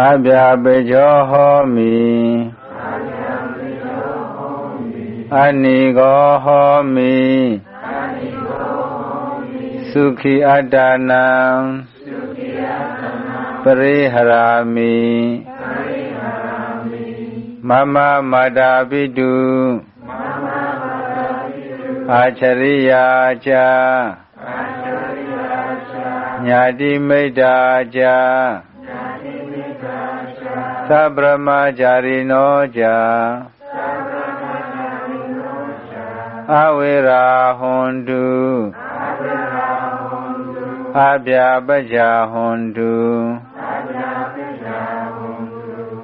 အဗျာပကြောဟောမိအနိကောဟောမိသုခိအတ္တနံပရိဟရာမိမမမတာပိတုအာချရိယာချာညာတိမိတ်တာချာ သဗ္ဗမจาရိနောချာအဝေရာဟွန်တုအပြာပကြဟွန်တု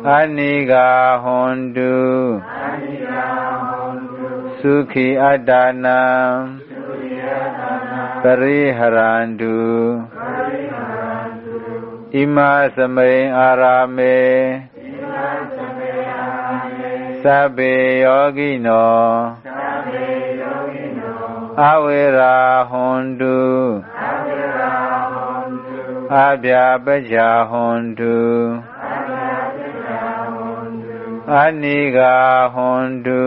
အနိဂာဟွန်တု သုခိအတ္တနံပရိဟရန္တုဣမသမိန်အာရာမေသဗ္ဗေယောဂိနောအဝေရာဟွန်တုအဗျာပကြဟွန်တုအနိဂာဟွန်တု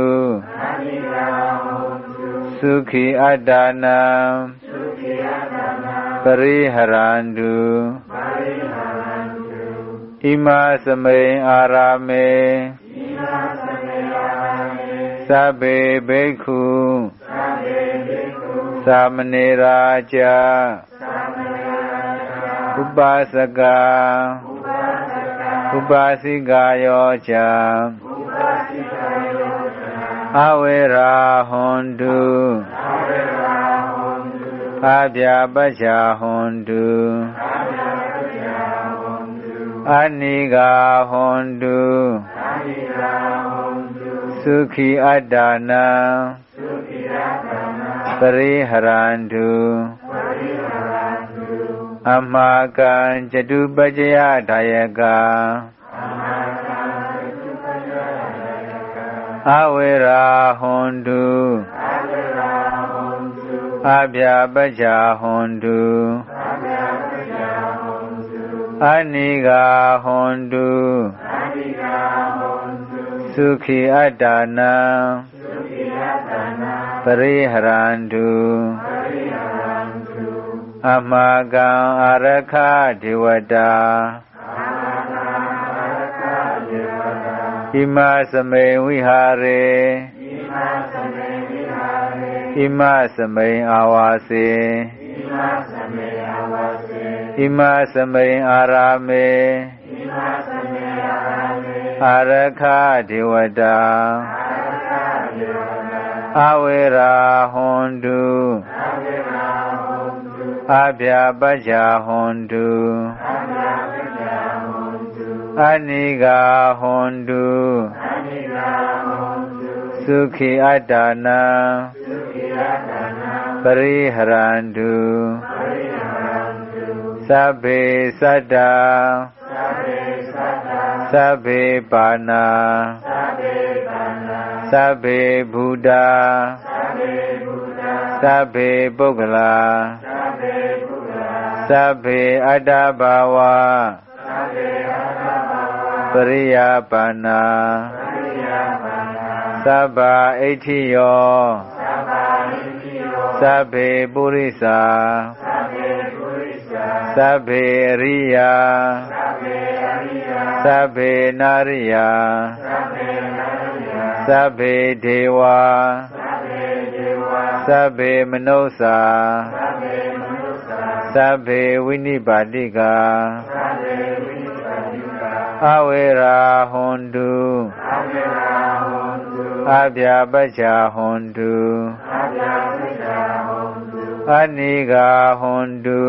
သုခိအတ္တနံပရိဟရန္တု ဣမသမိန်အာရာမေသဗ္ဗေဘိက္ခုသမနေရာจาဥပါစကဥပါစိကာယောจาအဝေရာဟွန်တုအဗျာပច្ချာဟွန်တုအ အ နိဂာဟွန်တုသုခိအတ္တနံပရိဟရန္တုအမကံจตุပัจจยဒါယကအဝေရာဟွန်တုအဗျာပច្ချာဟွန်တု အနိဂာဟွန်တုသုခိအတ္တနံပရိဟရန္တုအမကံအာရခဒေဝတာဣမသမေဝိဟာရေဣမသမေအာဝါစေဣမသ မေအာရာမေအာရခဒေဝတာအဝေရာဟွန်တုအဗျာပัจจဟွန်တုအနိဂာဟွန်တုသုခိအတ္တနံပရိဟရန္တု သဗ္ဗေသတ္တသဗ္ဗေပါဏာသဗ္ဗေဘုဒ္ဓသဗ္ဗေပုဂ္ဂလာသဗ္ဗေအတ္တဘာဝပရိယာပါဏာသဗ္ဗဣဋ္ဌိယောသဗ္ဗေပုရိသသ ဗ္ဗေအရိယာသဗ္ဗေနာရိယာသဗ္ဗေဒေဝသဗ္ဗေမနုဿာသဗ္ဗေဝိနိပါတိကာအဝေရာဟွန်တုအဗျာပច្ချာဟွန်တုအနိဂာဟွန်တု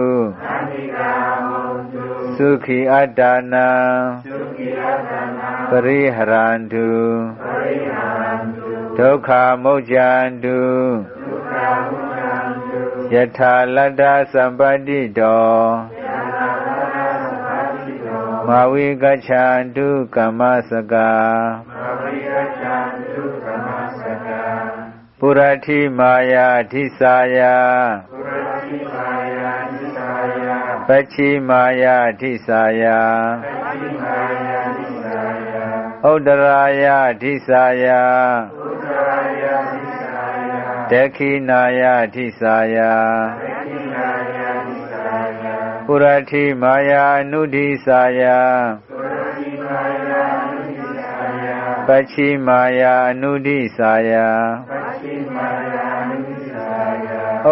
သုခိအတ္တနံပရိဟရန္တုဒုက္ခမုတ်ကြန္တုယထာလတ္တသဗ္ဗတိတောမဝိကချန္တုကမ္မစကာပုရတိမာယာဓိစာယပัจฉิမာယထိစာယ ဥဒ္ဒရာယထိစာယဒခိနာယထိစာယပုရတိမာယအနုဒိစာယပัจฉิမာယအနုဒိစာယ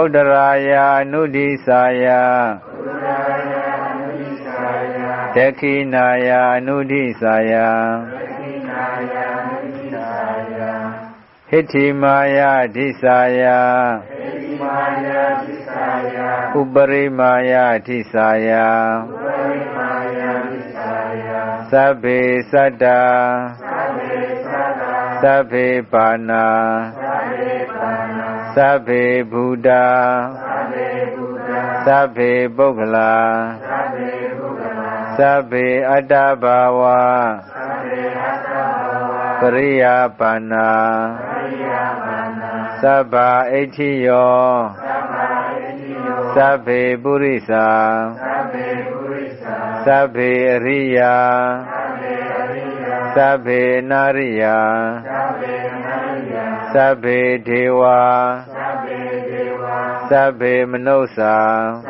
ဥဒ္ဒရာယအနုဒိစာယ ဒခိနာယအနုဒိစာယဟိတိမာယဒိစာယဥပရိမာယဒိစာယသဗ္ဗေသတ္တာသဗ္ဗေပါဏာသဗ္ဗေဘုဒ္ဓသဗ္ဗေပုဂ္ဂလာသ ဗ္ဗေအတ္တဘာဝပရိယာပါဏာသဗ္ဗအဋ္ဌိယောသဗ္ဗေပုရိသသဗ္ဗေအရိယာသဗ္ဗေနာရိယာသဗ္ဗေဒေဝသဗ္ဗေမနုဿာသ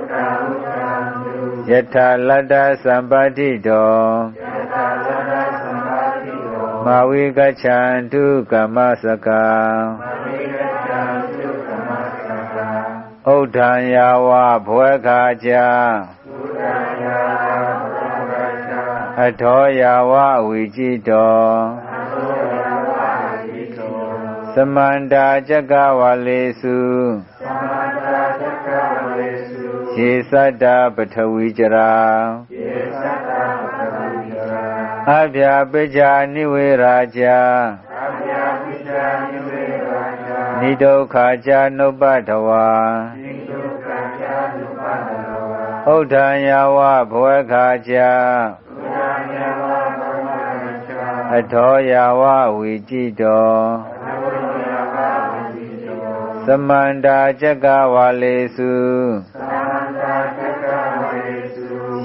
က္ခမုတ်ကြံတုယထာလတ္တသံပါတိတောမဝိကချံတုကမစကံဥဒ္ဒံယာဝဘဝခာကြအထောယာဝဝိจิตတောသမန္တာจกဝလေစု ာ ယေသတ္တပထဝီจရာအဗျာပကြနိဝေရာကြနိဒုက္ခကြနုပ္ပတဝါဥဒ္ဒံယဝဘဝခာကြအထောယဝဝိจิตတောသမန္တာจกဝါလေစု ု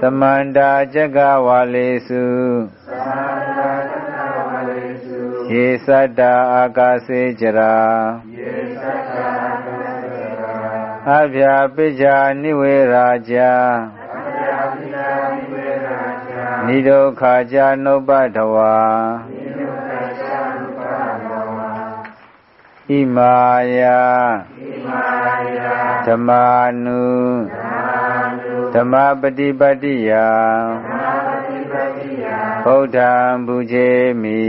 သမန္တာကျကဝါလေစုသမန္တာကျကဝါလေစုရေသတ္တာအာကာစေကြရာရေသတ္တာအာကာစေကြရာအဗျာပိစ္ဆာနိဝေရာကြအဗျာပိစ္ဆာနိဝေရာကြနိဒုက္ခကြနုပ္ပတဝါနိဒုက္ခကြနုပ္ပတဝါဣမာယဣမာယဓမ္မာနုဓမ္မာ ပฏิပတ္တိယဗုဒ္ဓံဘူဇေမိ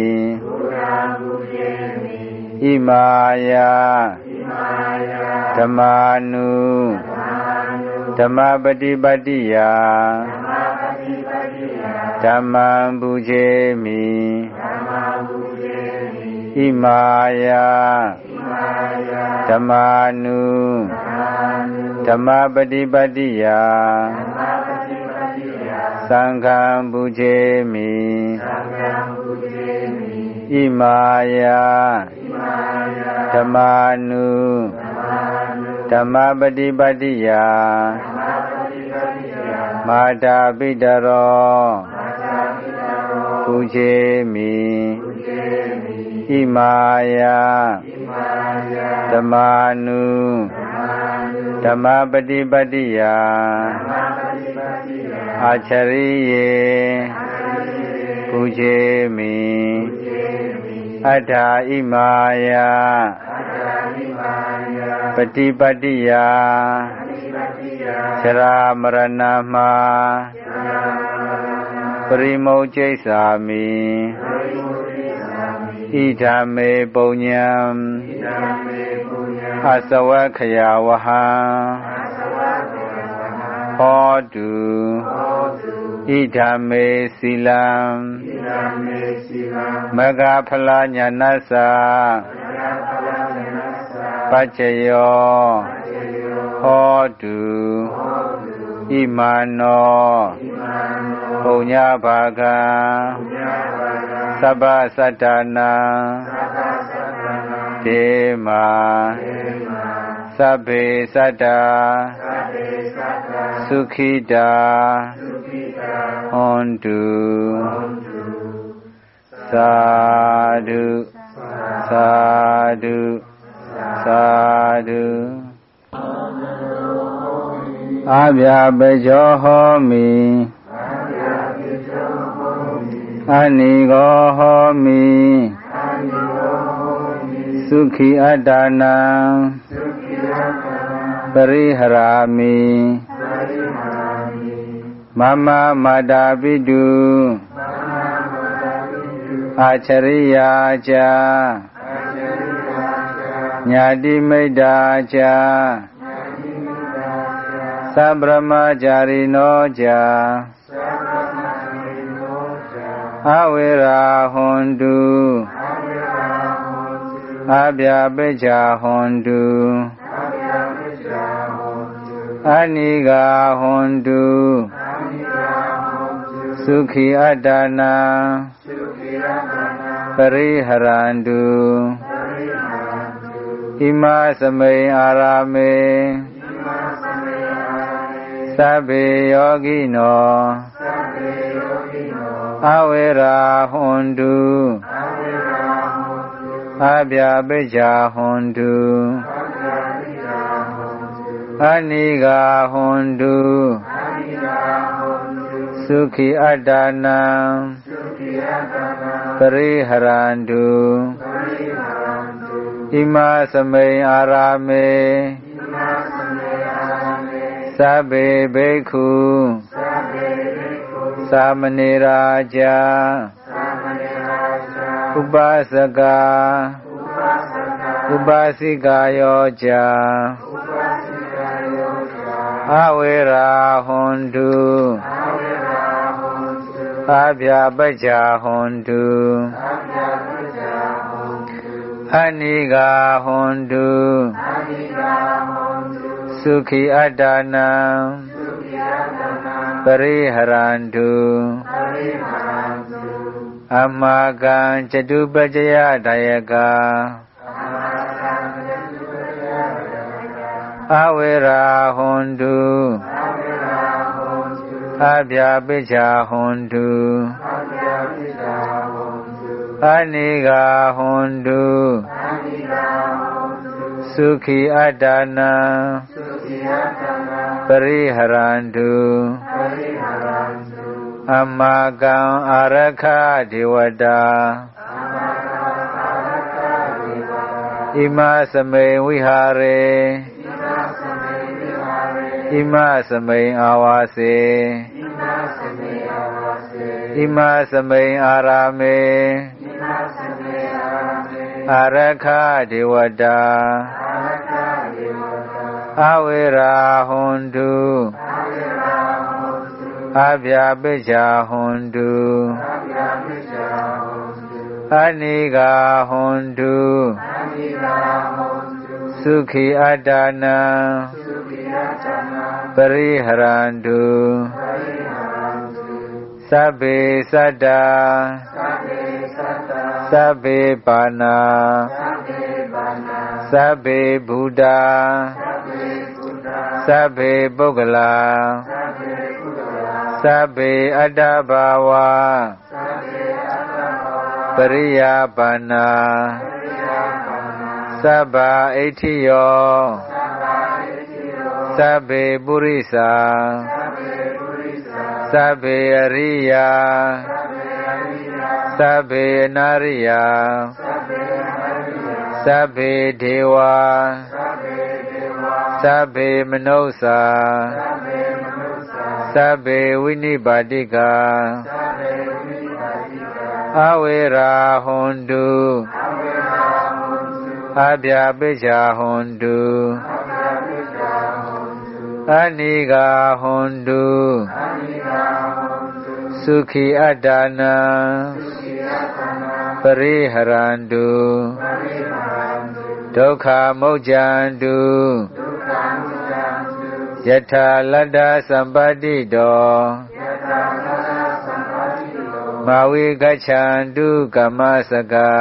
ဣမာယဓမ္မာနုဓမ္မပฏิပတ္တိယဓမ္မံဘူဇေမိဣမာယဓမ္မာနုဓမ္မ ပฏิပတ္တိယသံဃံဘူဇေမိဣမာယဓမ္မာနုဓမ္မပฏิပတ္တိယမာတာပိတရောဘူဇေမိဣမာယဓမ္မာနု ဓမ္မပฏิပတ္တိယအာချရိယေဘူကုချေမိအတ္ထာဣမာယပฏิပတ္တိယသရာမရဏမပရိမုကျိစ္ဆာမိဣဓာမေပုံညံ အသဝခယဝဟံဟောတုဣဓမေစီလံမဂ္ဂဖလာညာနသပัจจယောဟောတုဣမနောပုညဘာကသဗ္ဗသတ္တနာ ဒေမာသဗ္ဗေသတ္တာသုခိတာဟွန်တုသာဓုသာဓုသာဓုအာဗျာပကြောဟောမိအနိကောဟောမိ သုခိအတ္တနာပရိဟရာမိမမမတာပိတုအာချရိယာချာညာတိမိတ်တာချာသဗ္ဗမจาရိနောချာအဝေရာဟွန်တုအ ဗျာပိစ္ဆာဟွန်တုအနိဂာဟွန်တုသုခိအတ္တနာပရိဟရန္တုဣမသမိန်အာရမေသဗ္ဗေယောဂိနောအဝေရာဟွန်တု အဗျာပိစ္ဆာဟွန်တုအနိဂာဟွန်တုသုခိအတ္တနာပရိဟရန္တုဣမသမိန်အာရမေသဗ္ဗေဘိက္ခုသာမဏေရာဇာ ဥပါစကဥပါစိကာယောဇာအဝေရာဟွန်တုအဗျာပัจฉာဟွန်တုအနိဂာဟွန်တုသုခိအတ္တနာပရိဟရန္တု အမကံចตุပจယဒယကအဝေရာဟွန်တုအဗျာပိစ္ဆာဟွန်တုအနိဂာဟွန်တုသုခိအတ္တနာပရိဟရန္တု အမကံအာရခဒေဝတာဣမသမေဝိဟာရေဣမသမိန်အာဝါစေဣမသမိန်အာရမေအာရခဒေဝတာအဝေရာဟွန်တုအ ဗျာပိစ္ဆာဟွန်တုအနိဂာဟွန်တုသုခိအတ္တနာပရိဟရန္တုသဗ္ဗေသတ္တာသဗ္ဗေပါဏာသဗ္ဗေဘုဒ္ဓသဗ္ဗေပုဂ္ဂလာ သဗ္ဗေအတ္တဘာဝပရိယာပါဏာသဗ္ဗအဋ္ဌိယောသဗ္ဗေပုရိသသဗ္ဗေအရိယာသဗ္ဗေအနာရိယသဗ္ဗေဒေဝသဗ္ဗေမနုဿာသဗ္ဗေ ဝိနိပါတိကာအဝေရာဟွန်တုအဗျာပိစ္ဆာဟွန်တုအနိဂာဟွန်တုသုခိအတ္တနာပရိဟရန္တုဒု က္ခမုတ်ကြံတုယထာလတ္တသမ္ပတ္တိတောမဝိကច្ခြံတုကမ္မစကာ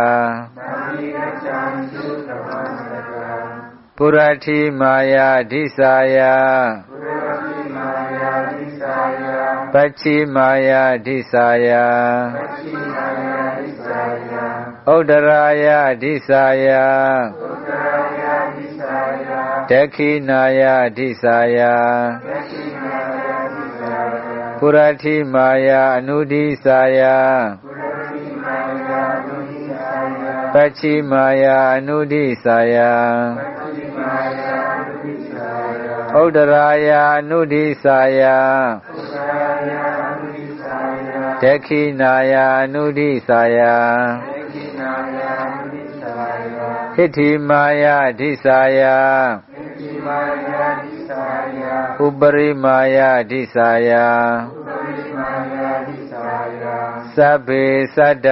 ပုရတိမာယာဒိသာယပัจฉิမာယာဒိသာယဥဒ္ဒရာယဒိသာယဒ ခိနာယဒိသာယပုရတိမာယာအနုဒိသာယပัจฉิမာယာအနုဒိသာယဥဒ္ဒရာယအနုဒိသာယဒခိနာယအနုဒိသာယဟိတိမာယဒိသာယဥပရိမာယ ဒိသာယသဗ္ဗေသတ္တ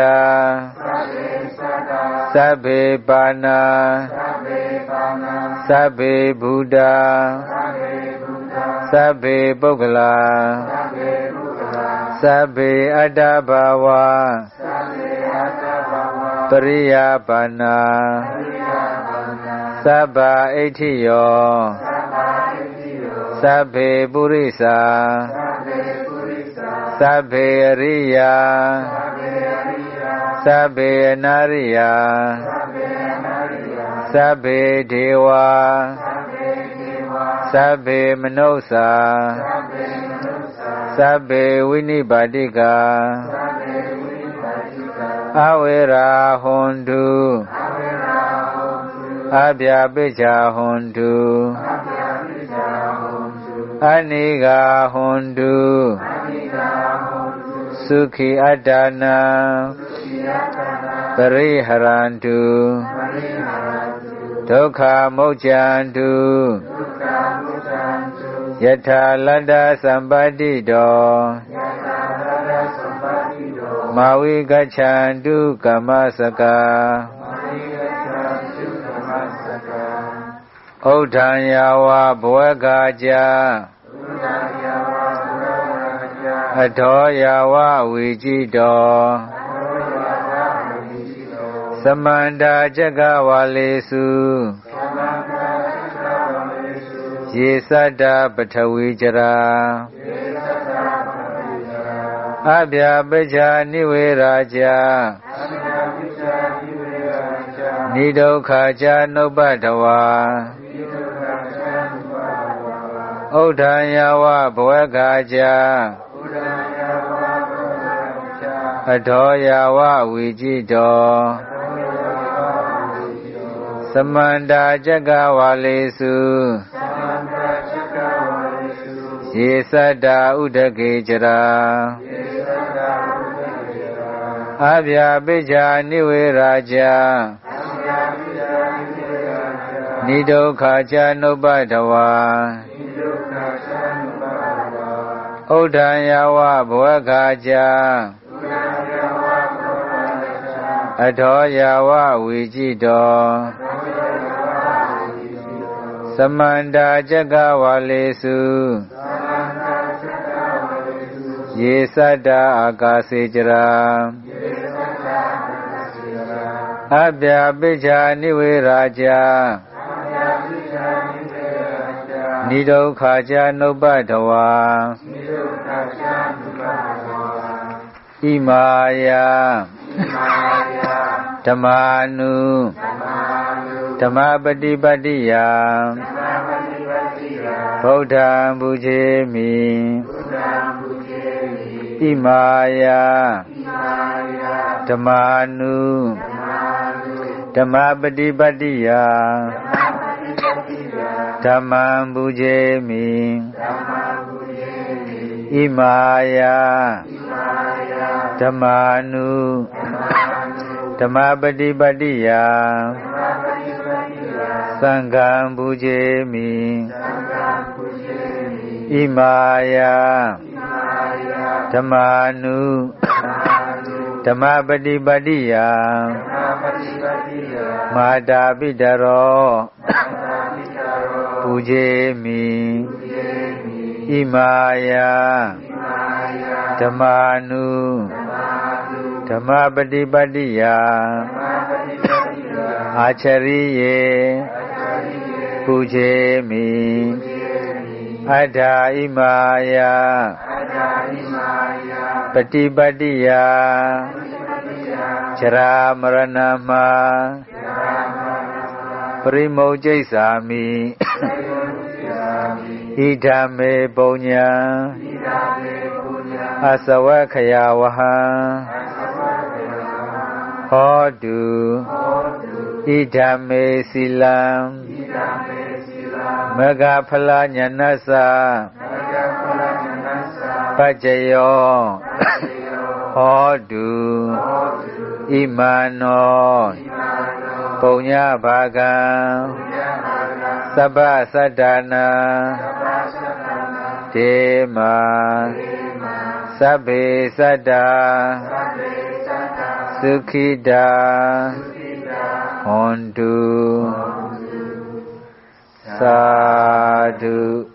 သဗ္ဗေပါဏာသဗ္ဗေဘုဒ္ဓ သဗ္ဗေပုဂ္ဂလာသဗ္ဗေအတ္တဘာဝပရိယပါဏာသဗ္ဗအဋ္ဌိယောသဗ္ဗေပုရိသသဗ္ဗေအရိယာသဗ္ဗေအနာရိယသဗ္ဗေဒေဝသဗ္ဗေမနုဿာသဗ္ဗေဝိနိပါတိကာအဝေရာဟွန်တုအ ဗျာပိစ္ဆာဟွန်တုအနိဂာဟွန်တုသုခိအတ္တနာပရိဟရန္တုဒုက္ခမုတ်ကြံတုယထာလတ္တသမ္ပတ္တိတောမဝိကច្ခြံတုကမ္မစကာ ဥဒ္ဓံယာဝဘဝကကြာအထောယာဝဝီจิတောသမန္တာจกဝါလေစုယေသတ္တပထဝီจရာအဗျာပစ္ဆာနိဝေရာจာနိဒုက္ခจาနုပ္ပတဝါ ဥဒ္ဓံယဝဘဝကကြာအထောယာဝဝီจิတောသမန္တာจกဝါလေစုယေသတ္တာဥဒကေจရာအဗျာပိစ္ဆာနိဝေရာจာနိဒုက္ခจาနုပ္ပတဝါ ိ ဥဒ္ဓံယဝဘဝကကြာအထောယာဝဝီจิတောသမန္တာจกဝါလေစုယေသတ္တအာကာစေจရာအဗျာပိစ္ဆာနိဝေရာจာနိဒုက္ခจาနုပ္ပတဝါ ဣမာယဓမ္မာနုဓမ္မပฏิပတ္တိယဗုဒ္ဓံဘူချေမိဣမာယဓမ္မာနုဓမ္မပฏิပတ္တိယဓမ္မံဘူဇေမိဣမာယ ဓမ္မာနုဓမ္မပฏิပတ္တိယသံဃံဘူဇေမိဣမာယဓမ္မာနုဓမ္မပฏิပတ္တိယမာတာပိတရောပူဇေမိဣမာယ ဓမ္မာနုဓမ္မပฏิပတ္တိယအာချရိယေပူဇေမိအတ္ထာဣမာယပฏิပတ္တိယဇရာမရဏမပရိမုတ်ကျိစ္ဆာမိဣဒံမေပုညံ အသဝခယဝဟံဟောတုဣဒံမေစီလံမဂဖလညနသပัจจယောဟောတုဣမနောပုံညဘာကံသဗ္ဗသတ္တနာဒေမ သဗ္ဗေသတ္တာသုခိတာဟွန်တုသာဓုသာဓုသာဓု